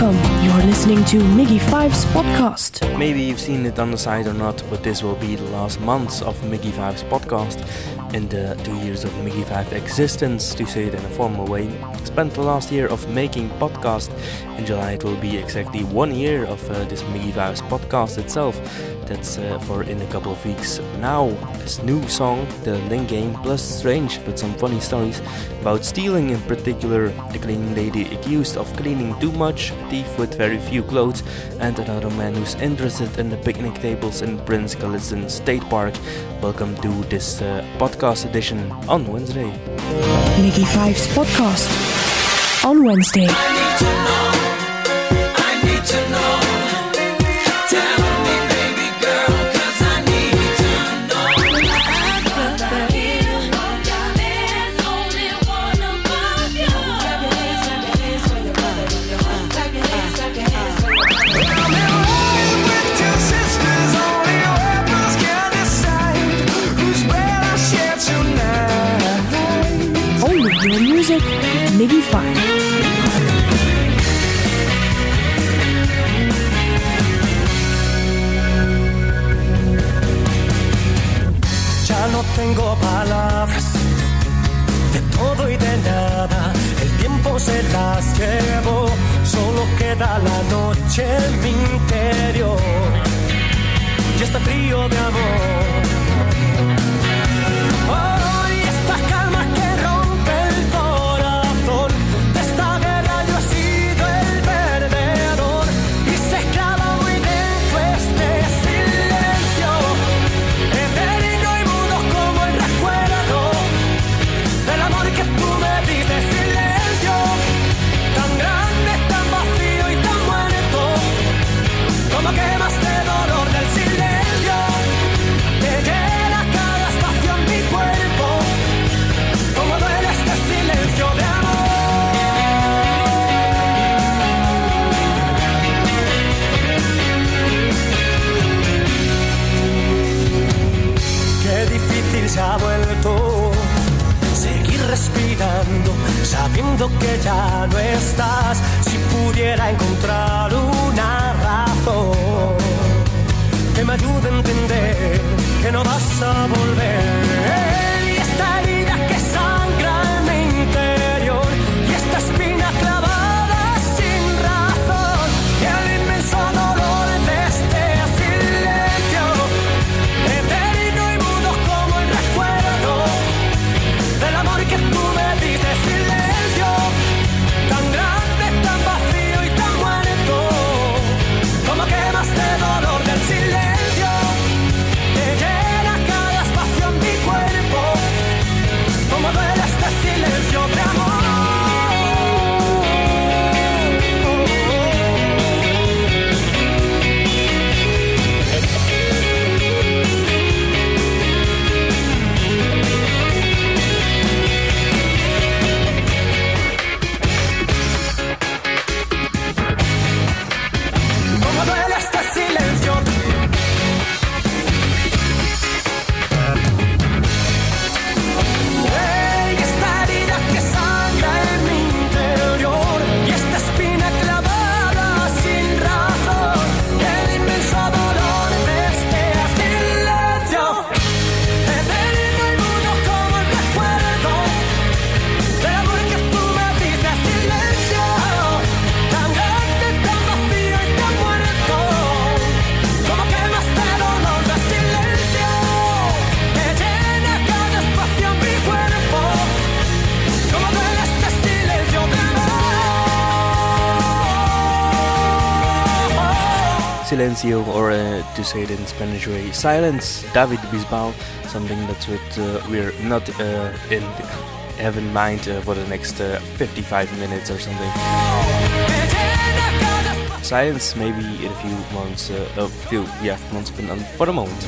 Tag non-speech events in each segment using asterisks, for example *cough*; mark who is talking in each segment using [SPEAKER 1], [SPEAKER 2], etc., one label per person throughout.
[SPEAKER 1] Welcome. You're listening to Miggy Five's podcast.
[SPEAKER 2] Maybe you've seen it on the site or not, but this will be the last months of Miggy Five's podcast. In the two years of Miggy Five existence, to say it in a formal way, spent the last year of making podcast. In July, it will be exactly one year of uh, this Miggy Five's podcast itself. That's uh, for in a couple of weeks. Now, this new song, the Link Game, plus strange but some funny stories about stealing, in particular, a cleaning lady accused of cleaning too much, a thief with very few clothes, and another man who's interested in the picnic tables in Prince Gallitzin State Park. Welcome to this uh, podcast edition on Wednesday.
[SPEAKER 1] Miggy Five's podcast on Wednesday.
[SPEAKER 3] Ya no tengo palabras de todo y de nada. El tiempo se las llevó, solo queda la noche en mi interior. Y este frío de amor. Silencio,
[SPEAKER 2] or uh, to say it in Spanish way, silence. David Bisbal, something that's what uh, we're not uh, in have in mind uh, for the next uh, 55 minutes or something. Silence, maybe in a few months, a few yeah months, but for the moment.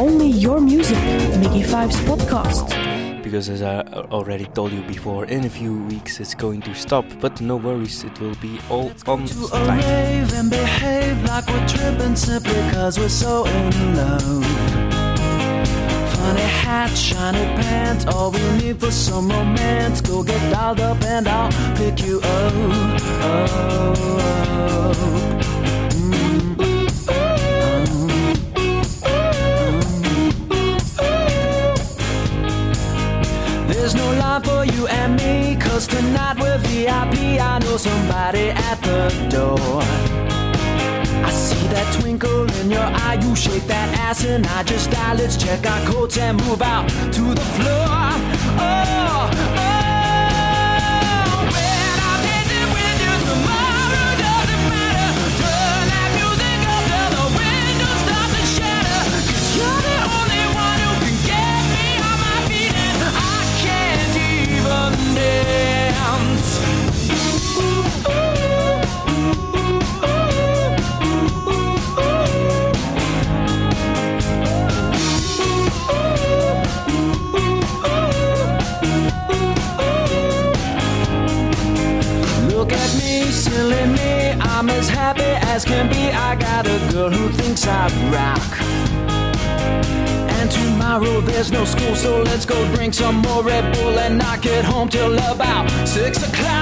[SPEAKER 1] Only your music, Miggy Five's podcast
[SPEAKER 2] because as I already told you before, in a few weeks it's going to stop. But no worries, it will be all Let's on
[SPEAKER 4] to
[SPEAKER 2] time.
[SPEAKER 4] And behave like we're tripping simply because we're so in love. Funny hat, shiny pants, all we need for some romance. Go get dialed up and I'll pick you up. Oh, oh, oh. us tonight with VIP. I know somebody at the door. I see that twinkle in your eye. You shake that ass and I just die. Let's check our coats and move out to the floor. Oh. silly me, I'm as happy as can be. I got a girl who thinks I rock. And tomorrow there's no school, so let's go drink some more Red Bull and knock it home till about six o'clock.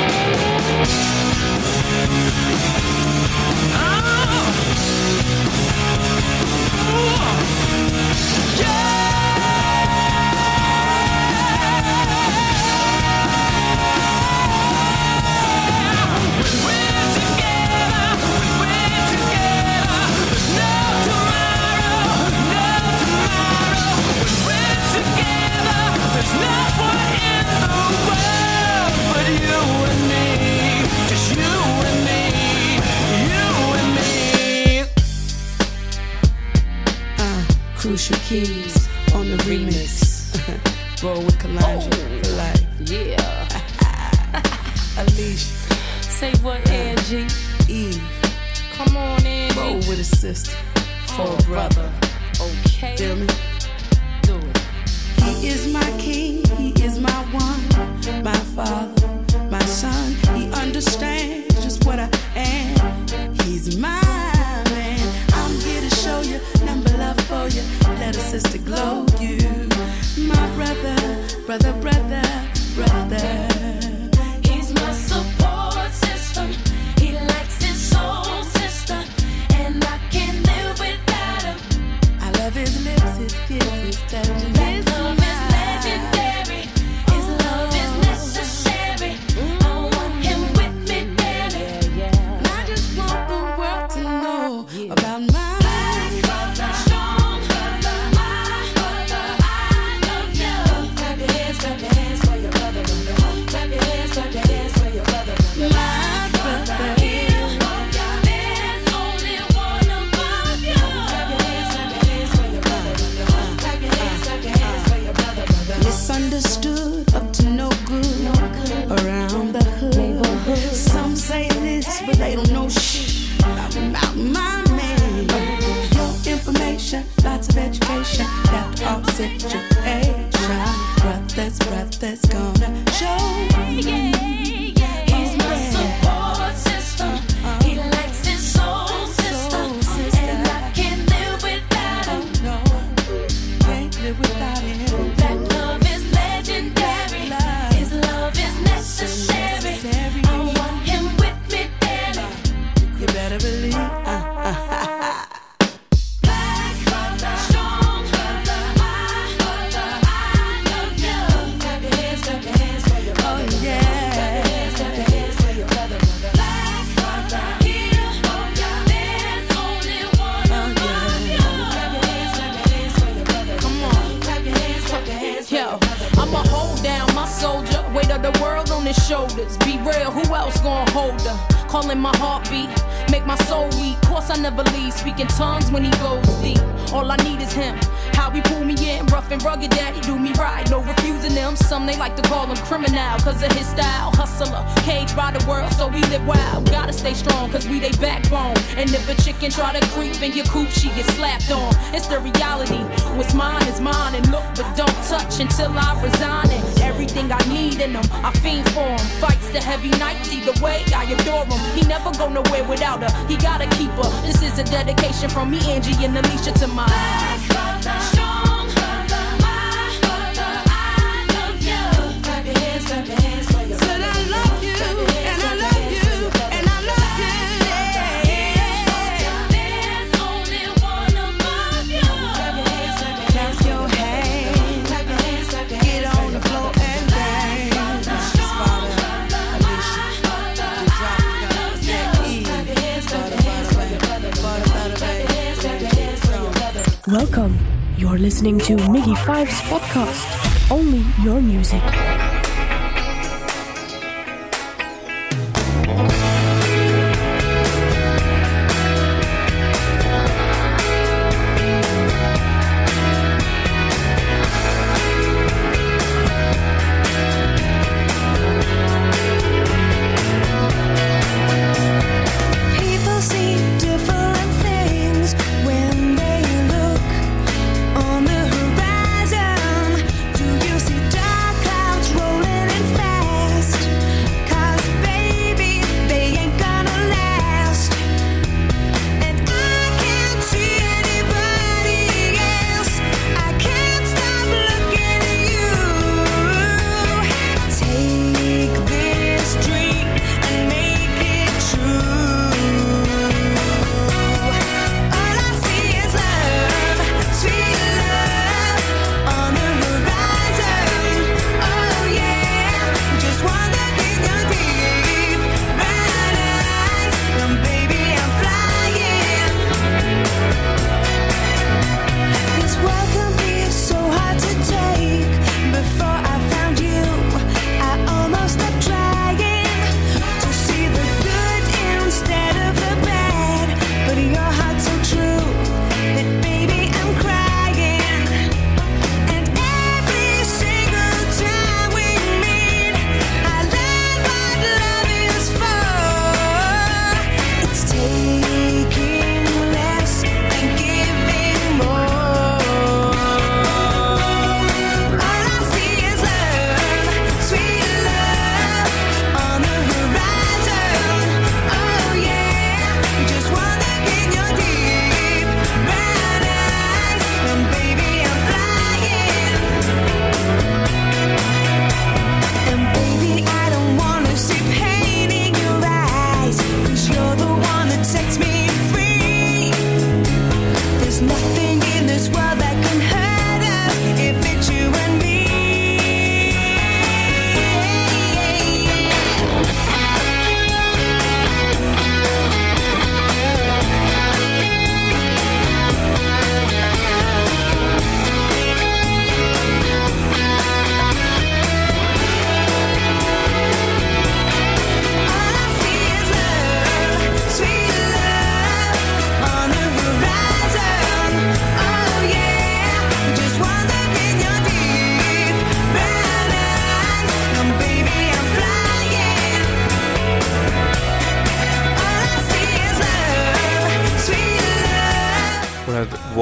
[SPEAKER 5] 对这
[SPEAKER 1] Welcome. You're listening to Miggy Five's podcast. Only your music.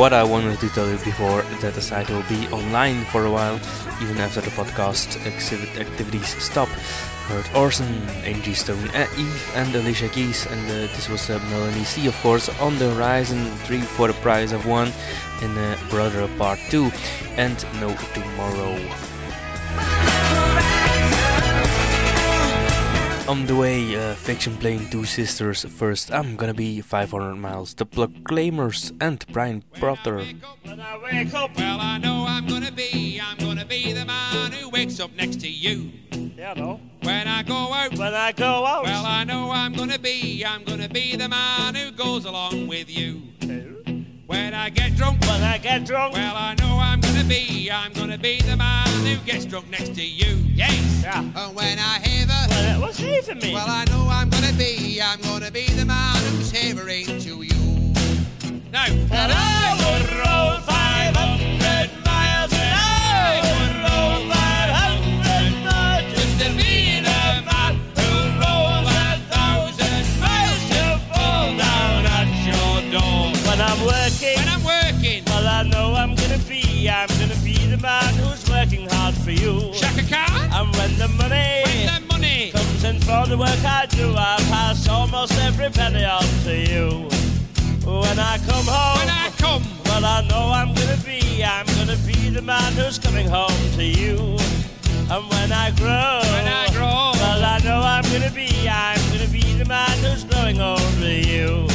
[SPEAKER 6] But I
[SPEAKER 2] wanted to tell you before that the site will be online for a while, even after the podcast activities stop. Heard Orson, Angie Stone, uh, Eve, and Alicia Keys, and uh, this was uh, Melanie C, of course, on the Horizon 3 for the price of one, and uh, Brother Part 2, and No Tomorrow. On the way, uh, Fiction Plane Two Sisters first. I'm gonna be 500 miles. The Proclaimers and Brian
[SPEAKER 7] Potter. Well, I know I'm gonna be. I'm gonna be the man who wakes up next to you.
[SPEAKER 3] Yeah, no.
[SPEAKER 7] When I go out.
[SPEAKER 3] When I go out.
[SPEAKER 7] Well, I know I'm gonna be. I'm gonna be the man who goes along with you. Hey. When I get drunk,
[SPEAKER 8] When I get drunk,
[SPEAKER 7] well, I know I'm gonna be, I'm gonna be the man who gets drunk next to you. Yes.
[SPEAKER 8] Yeah.
[SPEAKER 7] And when I heaver,
[SPEAKER 8] well, what's he for me?
[SPEAKER 7] well, I know I'm gonna be, I'm gonna be the man who's havering to you. Now,
[SPEAKER 8] and I would roll 500 miles and I would roll 500 man who's working hard for you.
[SPEAKER 7] Shaka Khan,
[SPEAKER 8] And when the money
[SPEAKER 7] when the money,
[SPEAKER 8] comes in for the work I do, I pass almost every penny on to you. When I come home,
[SPEAKER 7] when I come,
[SPEAKER 8] well, I know I'm gonna be, I'm gonna be the man who's coming home to you. And when I grow,
[SPEAKER 7] when I grow,
[SPEAKER 8] well, I know I'm gonna be, I'm gonna be the man who's growing over you.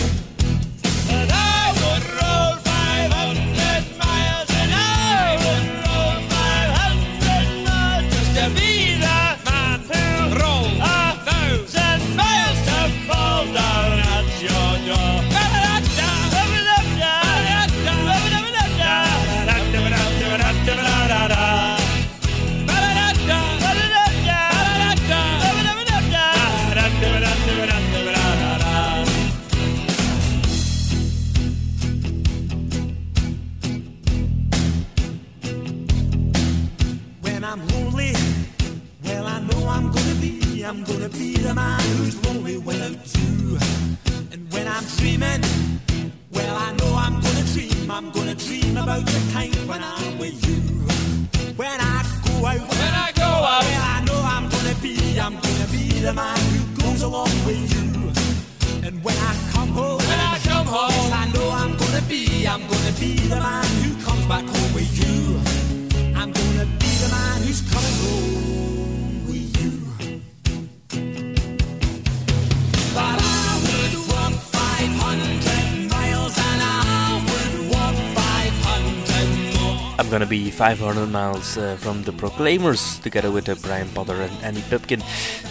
[SPEAKER 8] 500 miles
[SPEAKER 2] uh, from the Proclaimers, together with uh, Brian Potter and Andy Pipkin.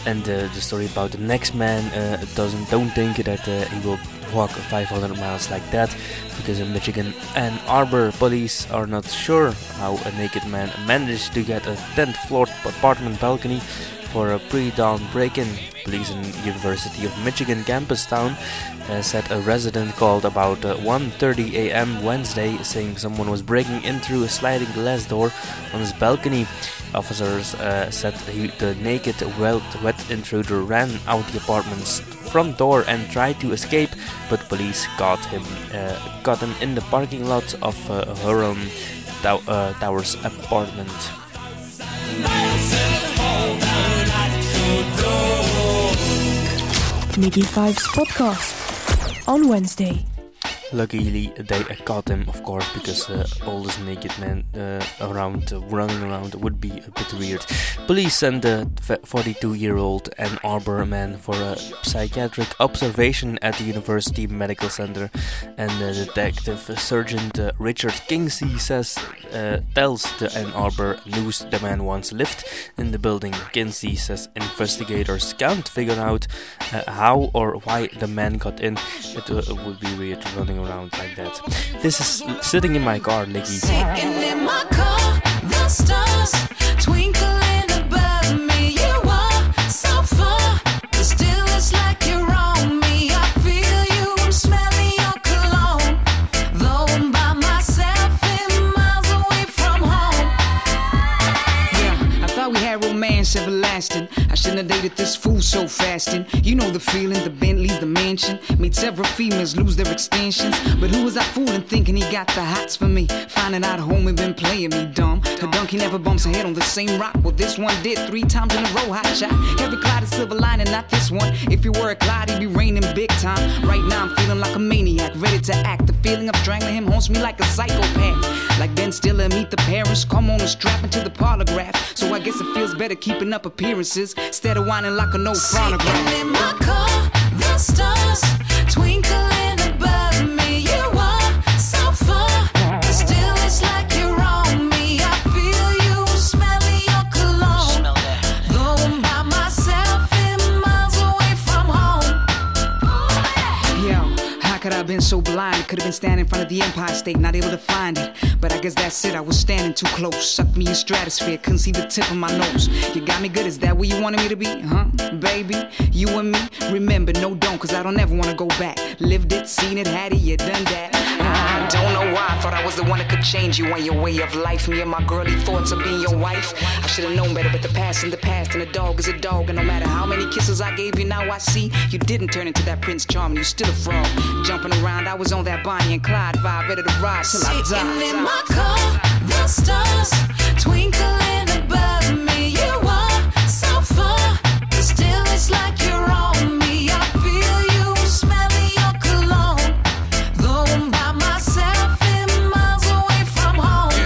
[SPEAKER 2] And uh, the story about the next man uh, doesn't don't think that uh, he will walk 500 miles like that, because in Michigan Ann Arbor police are not sure how a naked man managed to get a 10th floor apartment balcony for a pre-dawn break-in. Police in University of Michigan campus town uh, said a resident called about uh, 1:30 a.m. Wednesday, saying someone was breaking in through a sliding glass door on his balcony. Officers uh, said he, the naked, wet, wet intruder ran out the apartment's front door and tried to escape, but police caught him, uh, caught him in the parking lot of uh, Huron Tow- uh, Towers apartment.
[SPEAKER 9] Miggy Fives podcast on Wednesday.
[SPEAKER 2] Luckily, they caught him, of course, because uh, all this naked man uh, around, uh, running around, would be a bit weird. Police sent the 42-year-old Ann Arbor man for a psychiatric observation at the University Medical Center, and uh, Detective Sergeant uh, Richard Kingsley says uh, tells the Ann Arbor News the man once lived in the building. Kingsley says investigators can't figure out uh, how or why the man got in. It would be weird running around like that. This is sitting in my car, Nicky.
[SPEAKER 6] Sitting in my car, the stars twinkling above me. You are so far, but still it's like you're on me. I feel you, I'm smelling your cologne. Though I'm by myself and miles away from home.
[SPEAKER 10] Yeah, I thought we had romance everlasting. I shouldn't have dated this fool so fast. And you know the feeling, the Bentleys, the mansion. Made several females lose their extensions. But who was I fooling thinking he got the hots for me? Finding out homie been playing me dumb. The donkey never bumps her head on the same rock. Well, this one did three times in a row. Hot shot. Every cloud is silver lining, not this one. If you were a cloud, he'd be raining big time. Right now, I'm feeling like a maniac, ready to act. The feeling of strangling him haunts me like a psychopath. Like Ben Stiller, meet the parents. Come on and strap into the polygraph. So I guess it feels better keeping up appearances. Instead of whining like an old chronograph.
[SPEAKER 6] In my car, the stars twinkling so
[SPEAKER 10] blind. Could have been standing in front of the Empire State, not able to find it. But I guess that's it. I was standing too close. Sucked me in stratosphere, couldn't see the tip of my nose. You got me good, is that where you wanted me to be? Huh? Baby, you and me? Remember, no, don't, cause I don't ever wanna go back. Lived it, seen it, had it, you done that. I don't know why. I thought I was the one that could change you and your way of life. Me and my girly thoughts of being your wife. I should have known better, but the past in the past, and a dog is a dog. And no matter how many kisses I gave you, now I see you didn't turn into that Prince Charming. You still a frog. Jumping around, I was on that Bonnie and Clyde vibe, ready to ride till I
[SPEAKER 6] Sitting in my car, the stars twinkling above me. You are so far, still it's like you're on me. I feel you smelling your cologne, though I'm by myself and miles away from home.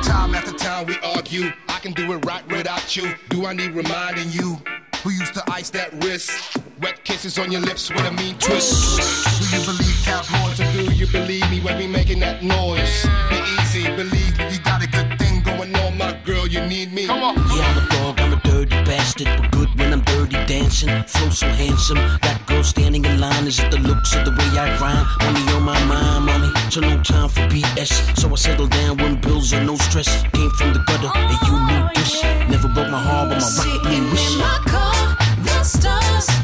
[SPEAKER 6] *laughs*
[SPEAKER 11] Time after time we argue. I can do it right without you. Do I need reminding you? Who used to ice that wrist? Wet kisses on your lips with a mean twist. Do you believe Horns or do you believe me when we making that noise? Be easy, believe me, you got a good thing going on, my girl. You need me. Come on.
[SPEAKER 12] Yeah, I'm a dog, I'm a dirty bastard, but good when I'm dirty dancing. Flow so handsome, got girls standing in line. Is it the looks or the way I grind? Money on my mind, mommy, so no time for BS. So I settle down when bills are no stress. Came from the gutter, and you knew this. Never broke my heart, but my rock
[SPEAKER 6] Sitting in my car, the stars.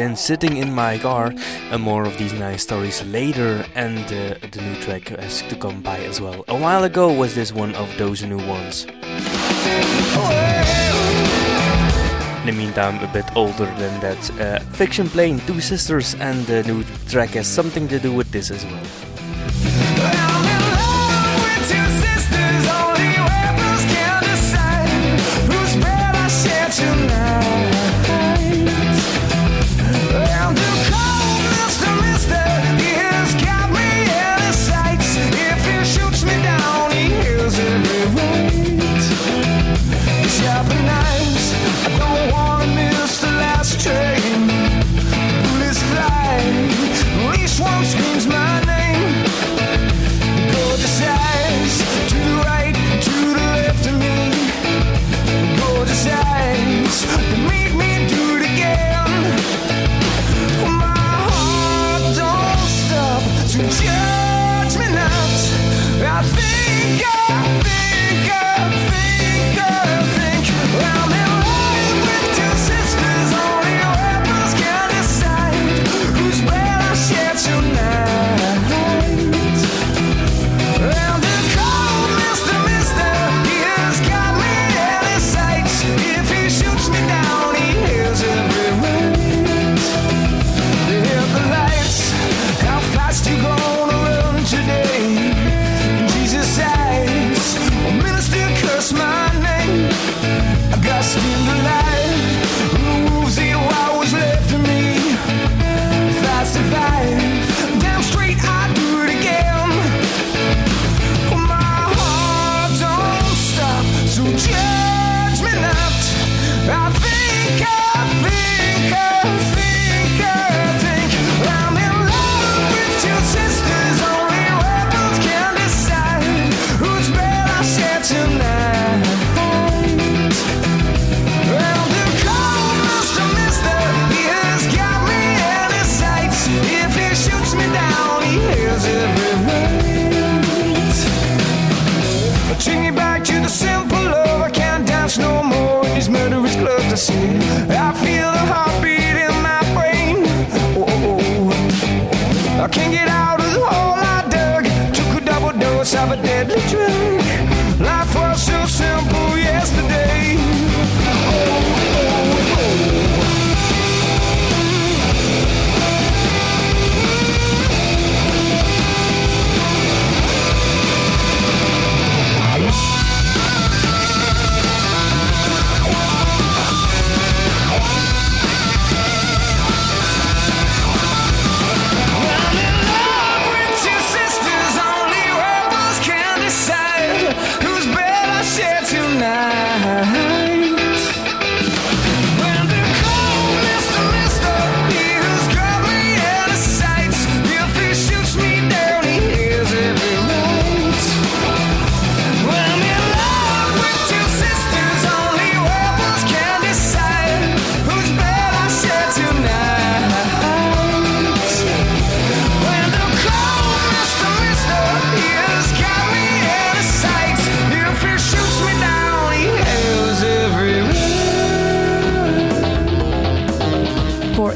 [SPEAKER 13] And Sitting in My Car, and more of these nice stories later, and uh, the new track has to come by as well. A while ago was this one of those new ones. In the meantime, a bit older than that, uh, Fiction Plane, Two Sisters, and the new track has something to do with this as well.
[SPEAKER 14] Think,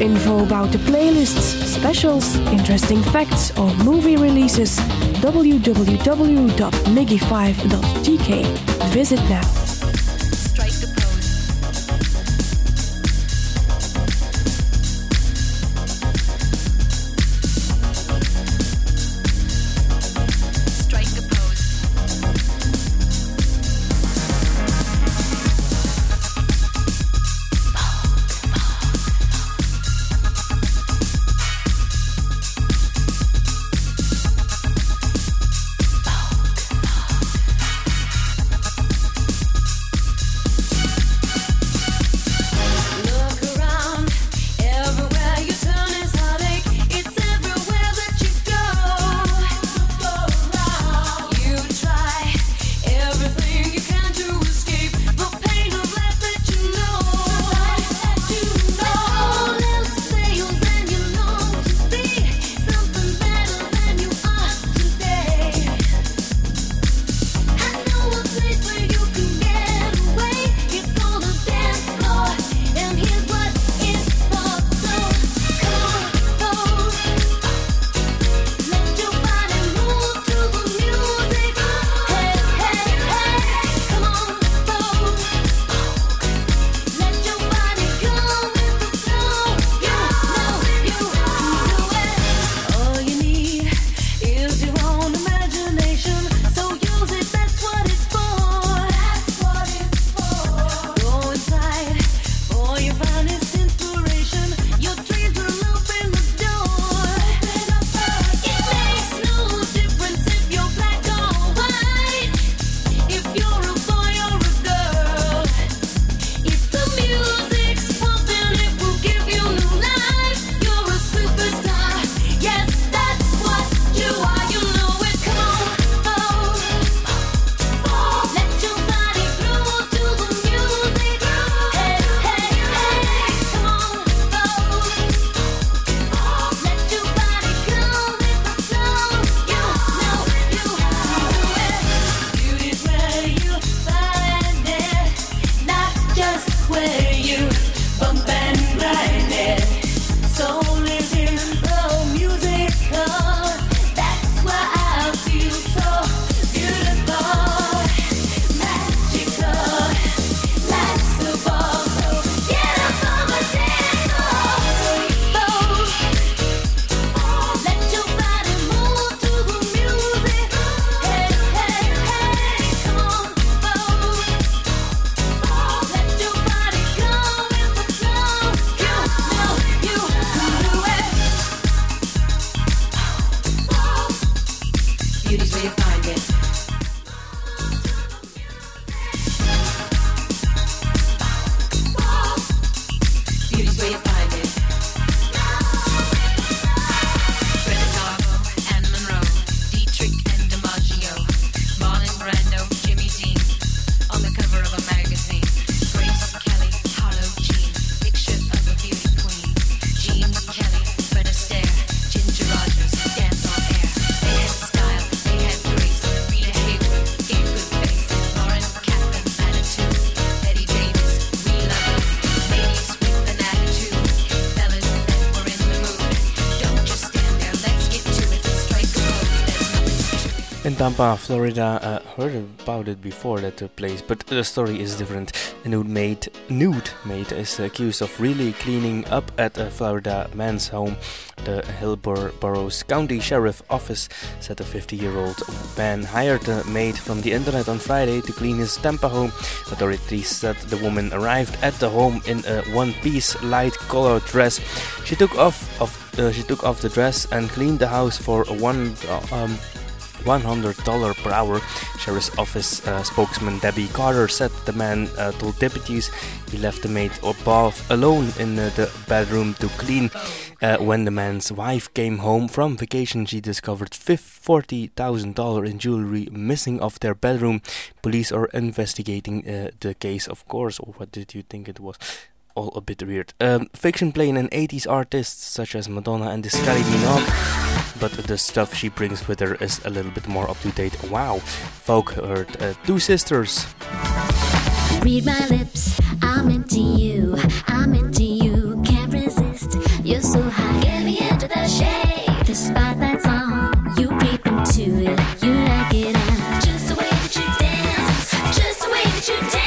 [SPEAKER 15] info about the playlists, specials, interesting facts, or movie releases, www.miggy5.tk. Visit now.
[SPEAKER 2] Tampa, Florida, uh, heard about it before that took place, but the story is different. A nude maid, nude maid is accused of really cleaning up at a Florida man's home. The Hillsborough County Sheriff Office said a 50-year-old man hired a maid from the internet on Friday to clean his Tampa home. Authorities said the woman arrived at the home in a one-piece light-colored dress. She took off of uh, she took off the dress and cleaned the house for one um, $100 per hour. Sheriff's Office uh, spokesman Debbie Carter said the man uh, told deputies he left the maid above alone in uh, the bedroom to clean. Uh, when the man's wife came home from vacation, she discovered $40,000 in jewelry missing off their bedroom. Police are investigating uh, the case, of course. Or what did you think it was? All a bit weird. Um, Fiction Plane an 80s artists such as Madonna and Kylie Minogue but the stuff she brings with her is a little bit more up to date. Wow, folk heard uh, two sisters.
[SPEAKER 16] Read my lips, I'm into you, I'm into you, can't resist.
[SPEAKER 15] You're so high, get me into the shade. Despite that song, you creep into it, you like it, and just the way that you dance, just the way that you dance.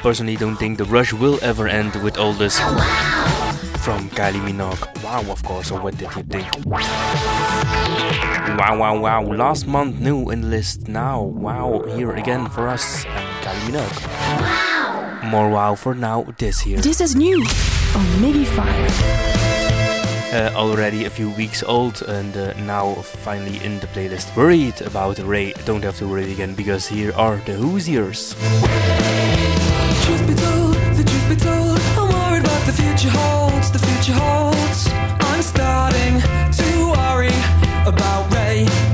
[SPEAKER 2] personally don't think the rush will ever end with all this oh, from Kylie Minogue. Wow, of course, or what did you think? Wow, wow, wow. Last month, new in list now. Wow, here again for us and Kylie Minogue. More wow for now this year.
[SPEAKER 1] This is new oh, on Miggy 5.
[SPEAKER 2] Uh, already a few weeks old and uh, now finally in the playlist. Worried about Ray, don't have to worry again because here are the Hoosiers
[SPEAKER 9] be told. I'm worried what the future holds, the future holds. I'm starting to worry about rain.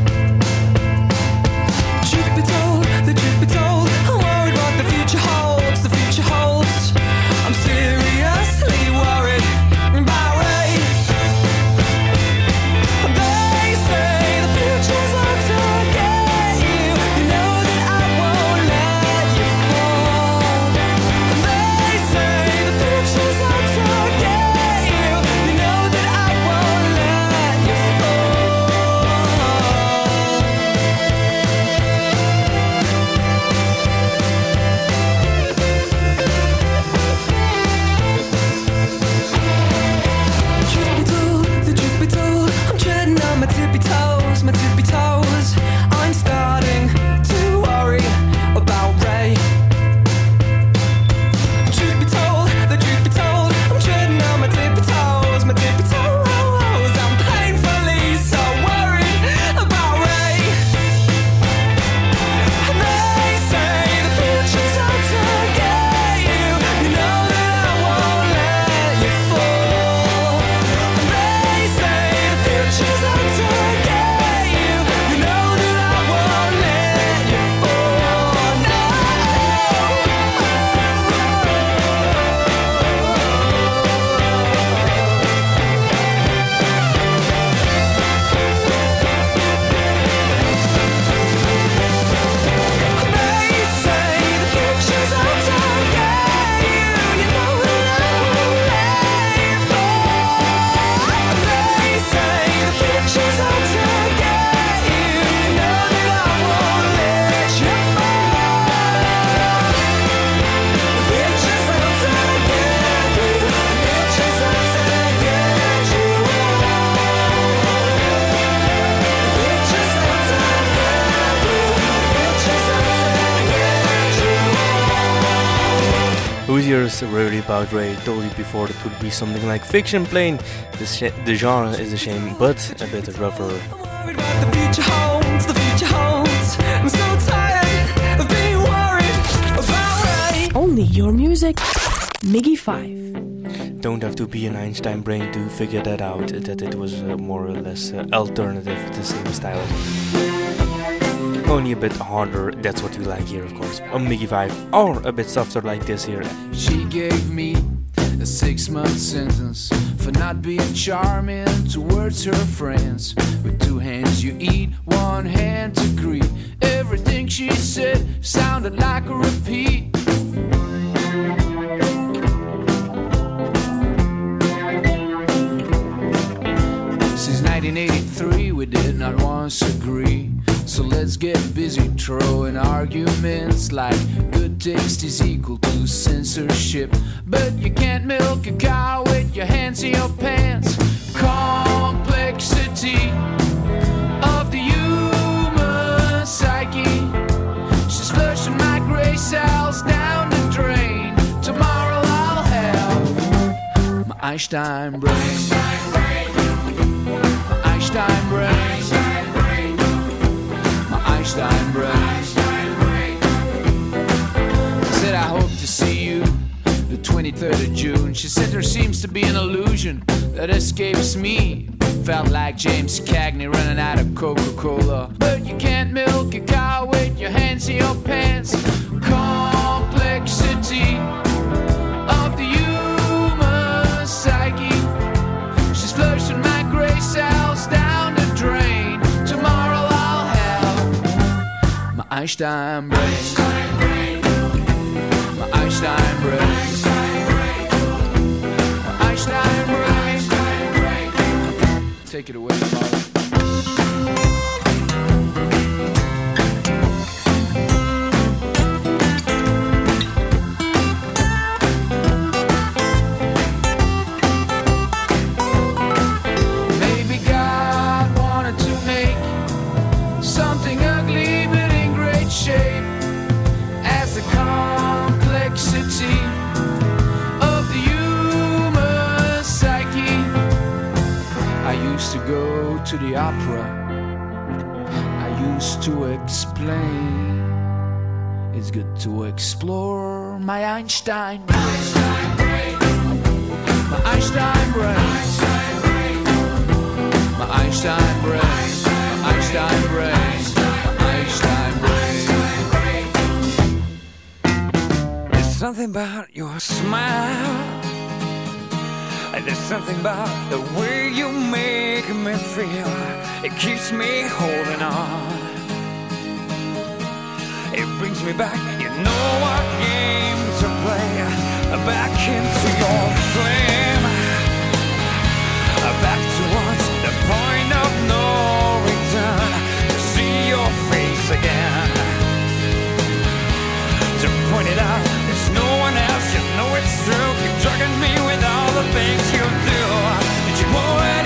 [SPEAKER 9] Told you
[SPEAKER 2] before it would be something like fiction plane. The, sh- the genre is a shame, but a bit rougher.
[SPEAKER 17] The future holds, the future holds. I'm so tired of being worried about Ray.
[SPEAKER 9] Only your music. Miggy 5.
[SPEAKER 2] Don't have to be an Einstein brain to figure that out, that it was uh, more or less uh, alternative, the same style. Only a bit harder, that's what we like here, of course. On Miggy 5, or a bit softer like this here.
[SPEAKER 4] She gave me a six month sentence for not being charming towards her friends. With two hands you eat, one hand to greet. Everything she said sounded like a repeat. Since 1983, we did not once agree. So let's get busy throwing arguments like good taste is equal to censorship. But you can't milk a cow with your hands in your pants. Complexity of the human psyche. She's flushing my gray cells down the drain. Tomorrow I'll have my Einstein brain. Einstein brain. Einstein brain. Said I hope to see you the 23rd of June. She said there seems to be an illusion that escapes me. Felt like James Cagney running out of Coca Cola. But you can't milk a cow with your hands in your pants. Complexity have my Einstein brain. My Einstein brain. My Einstein brain. Take it away. To the opera, I used to explain. It's good to explore my Einstein brain. My Einstein brain. My Einstein brain. My Einstein brain. My Einstein brain.
[SPEAKER 3] There's something about your smile. There's something about the way you make me feel. It keeps me holding on. It brings me back, you know what game to play. Back into your flame. Back towards the point of no return. To see your face again. To point it out, you know it's true. Keep drugging me with all the things you do. Did you already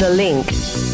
[SPEAKER 6] The Link.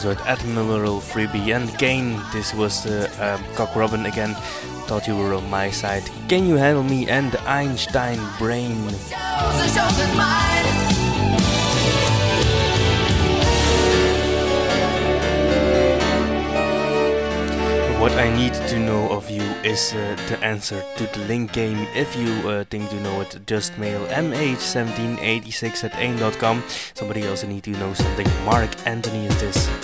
[SPEAKER 18] concert at
[SPEAKER 2] Mineral Freebie. And Kane, this was the uh, um, Cock Robin again. Thought you were on my side. Can you handle me and the Einstein brain? What I need to know of you is uh, the answer to the link game. If you uh, think you know it, just mail mh1786 at aim.com. Somebody else need to know something. Marc Anthony is this.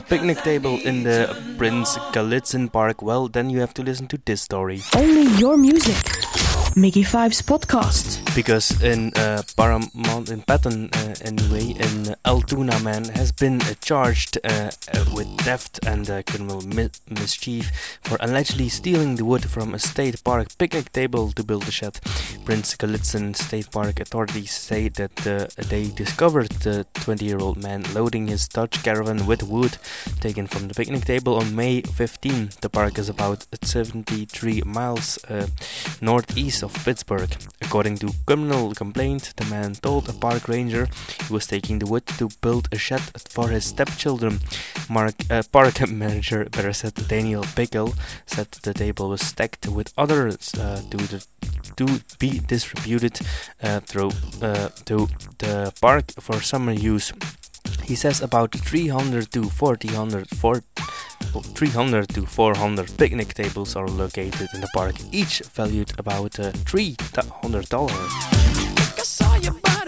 [SPEAKER 4] the
[SPEAKER 2] picnic table in the Prince Gallitzin Park, well, then you have to listen to this story.
[SPEAKER 1] Only your music. Miggy Five's podcast
[SPEAKER 2] because in uh, Paramount in Patton uh, anyway, in Altoona man has been uh, charged uh, uh, with theft and uh, criminal mi- mischief for allegedly stealing the wood from a state park picnic table to build a shed. Prince Gallitzin State Park authorities say that they discovered the 20-year-old man loading his Dodge Caravan with wood taken from the picnic table on May 15. The park is about 73 miles northeast of Pittsburgh, according to criminal complaint, the man told a park ranger he was taking the wood to build a shed for his stepchildren. Mark, uh, park *laughs* manager Barasat Daniel Pickle said the table was stacked with others uh, to, the, to be distributed uh, through uh, to the park for summer use. He says about 300 to 400, 300 to 400 picnic tables are located in the park, each valued about uh, $300.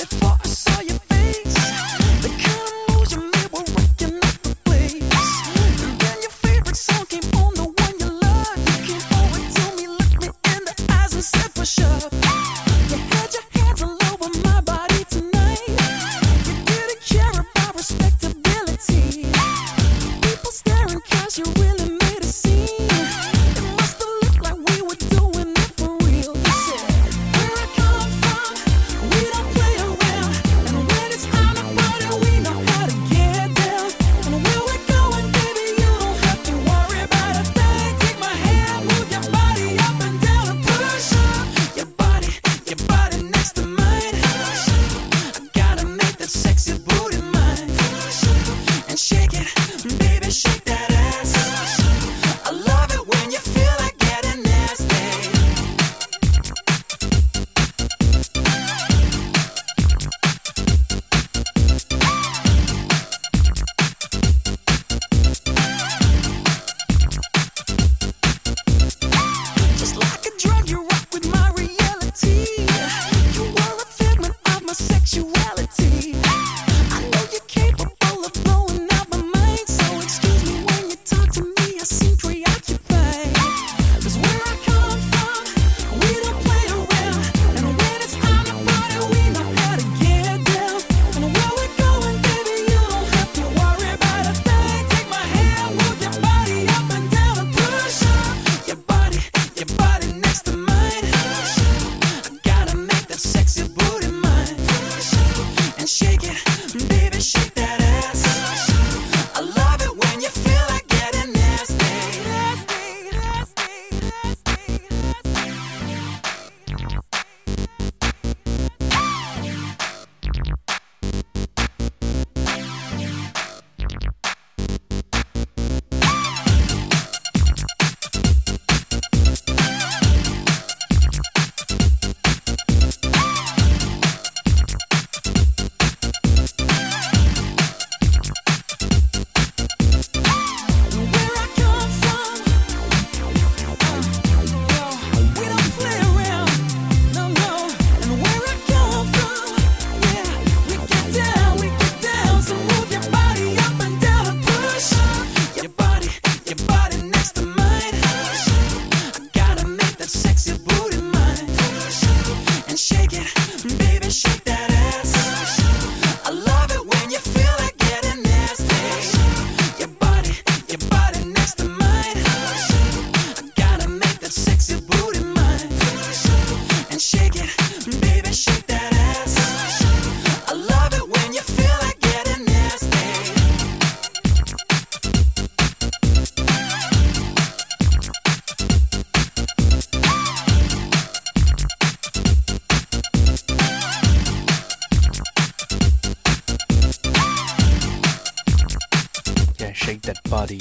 [SPEAKER 19] Shake that body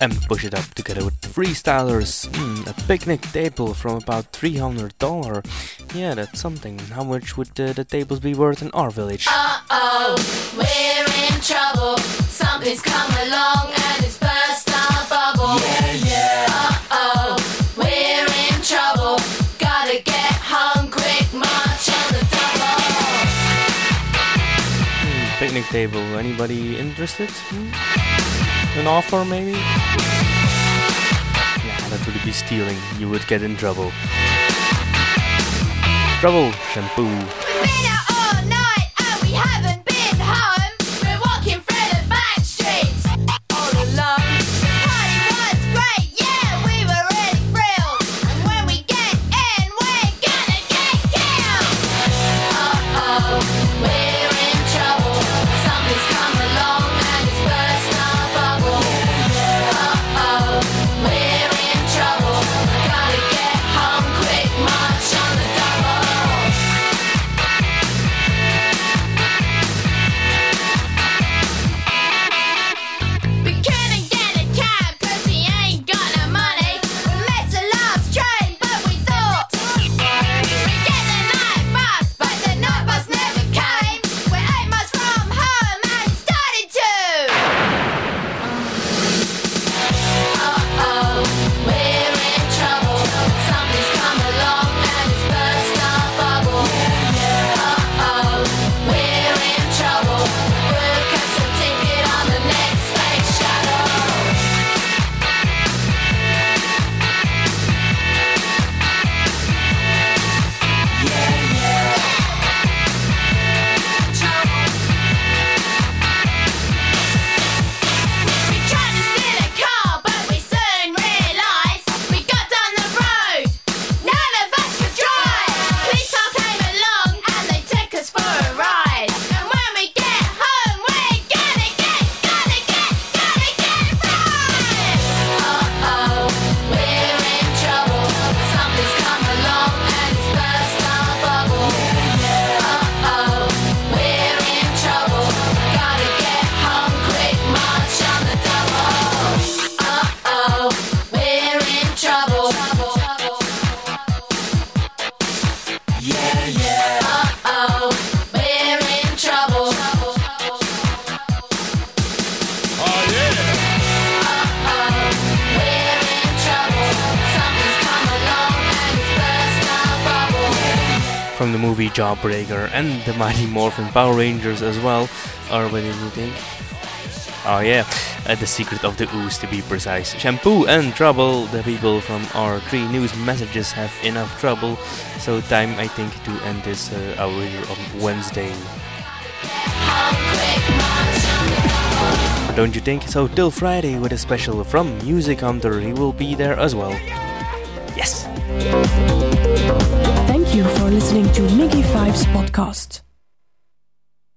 [SPEAKER 19] and push it up together with the freestylers. Hmm, a picnic table from about $300. Yeah, that's something. How much would uh, the tables be worth in our village?
[SPEAKER 2] Uh oh, we're in trouble. Something's come along and it's burst our bubble. Yeah, yeah. Uh oh, we're in trouble. Gotta get home quick, march
[SPEAKER 19] picnic table. Anybody interested? Hmm? An offer, maybe? Yeah, that would be stealing. You would get in trouble. Trouble shampoo. Jawbreaker and the Mighty Morphin Power Rangers as well. are did you think? Oh yeah, uh, the secret of the ooze to be precise. Shampoo and trouble. The people from our three news messages have enough trouble. So time I think to end this uh, hour on Wednesday. Don't you think? So till Friday with a special from Music Hunter, he will be there as well. Yes.
[SPEAKER 9] Thank you for listening to Miggy Fives podcast.